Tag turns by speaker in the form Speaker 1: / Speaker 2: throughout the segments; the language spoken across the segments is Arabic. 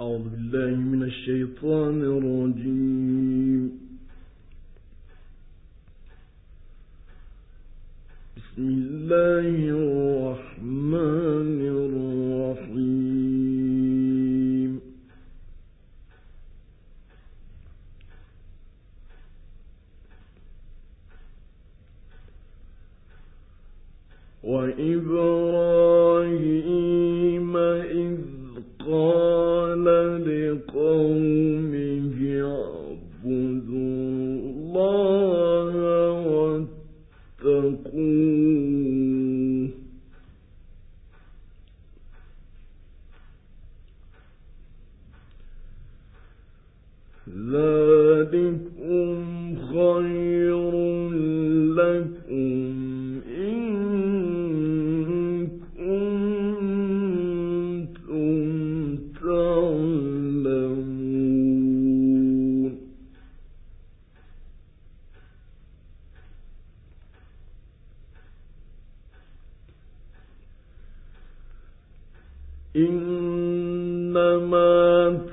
Speaker 1: أعوذ بالله من الشيطان الرجيم. بسم الله الرحمن الرحيم. وإبراهيم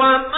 Speaker 1: وما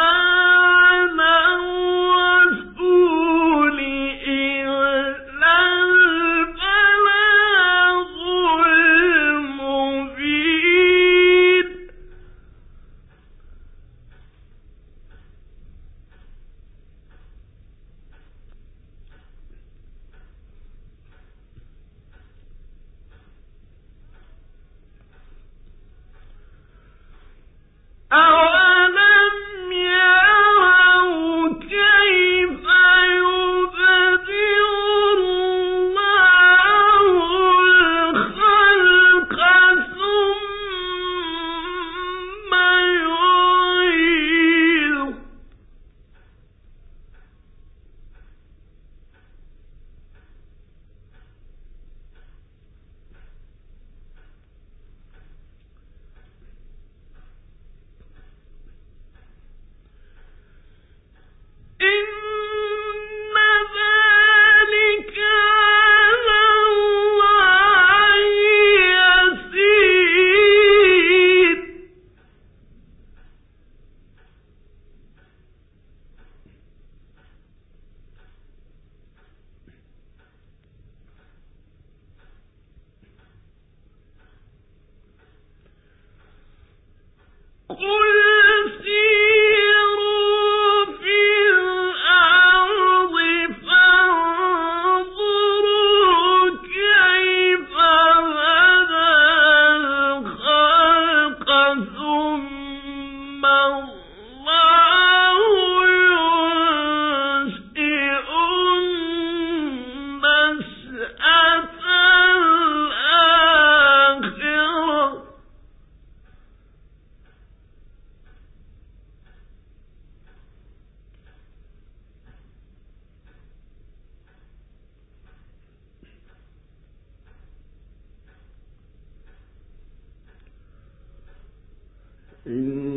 Speaker 1: إن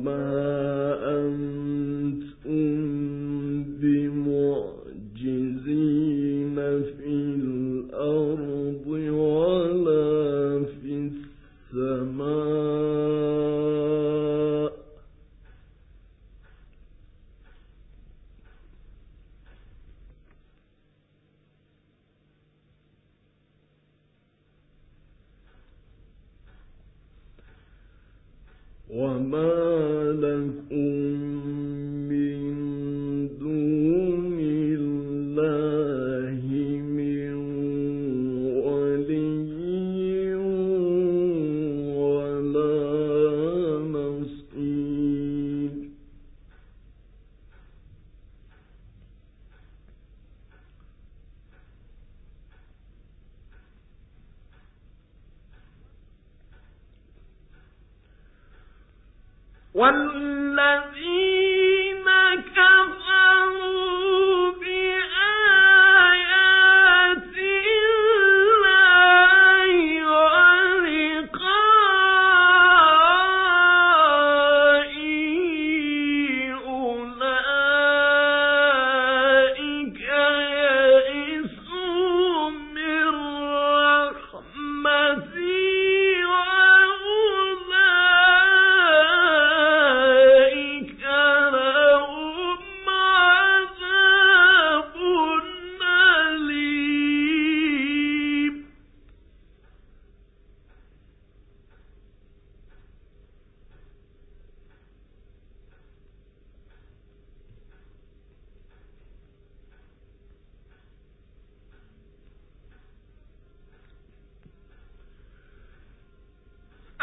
Speaker 1: ما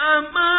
Speaker 1: أمن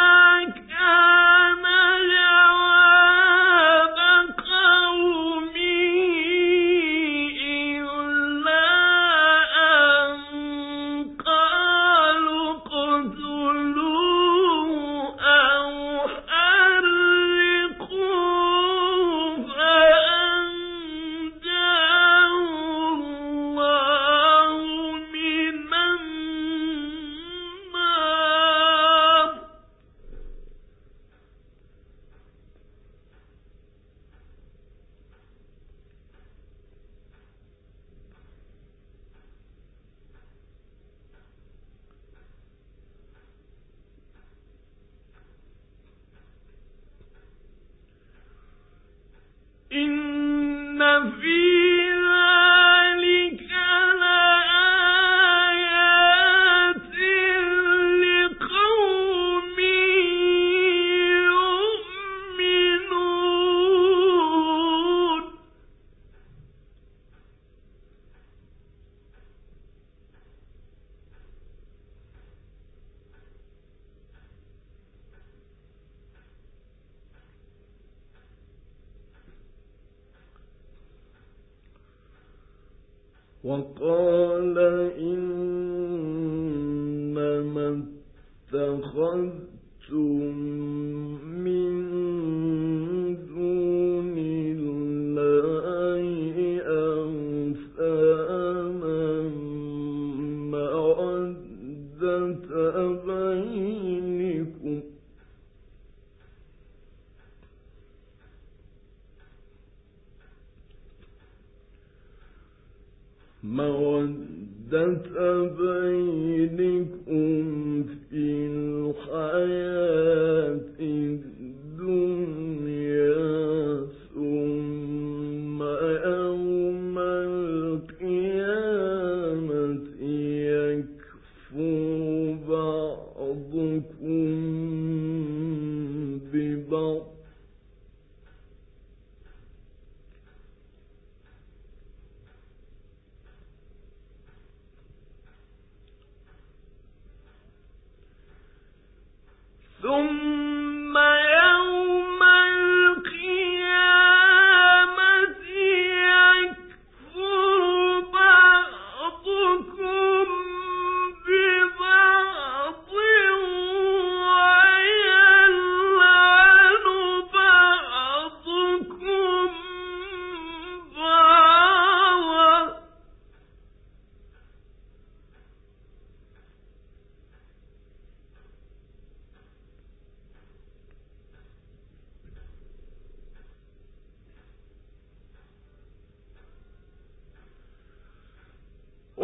Speaker 2: وقال إنما اتخذتم ثم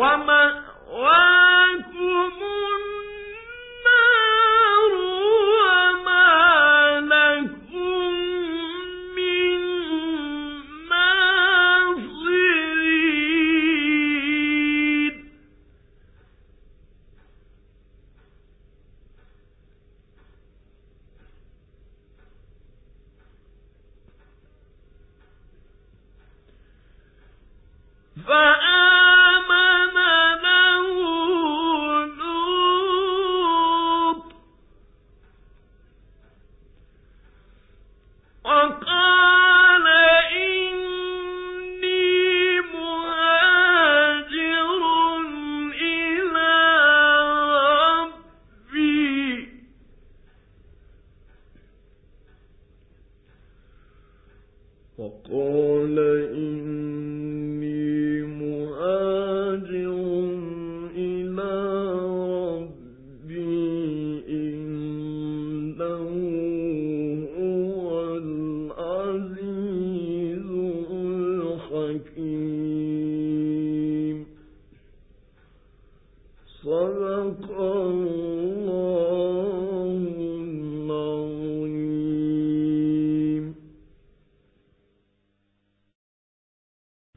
Speaker 2: ومأواكم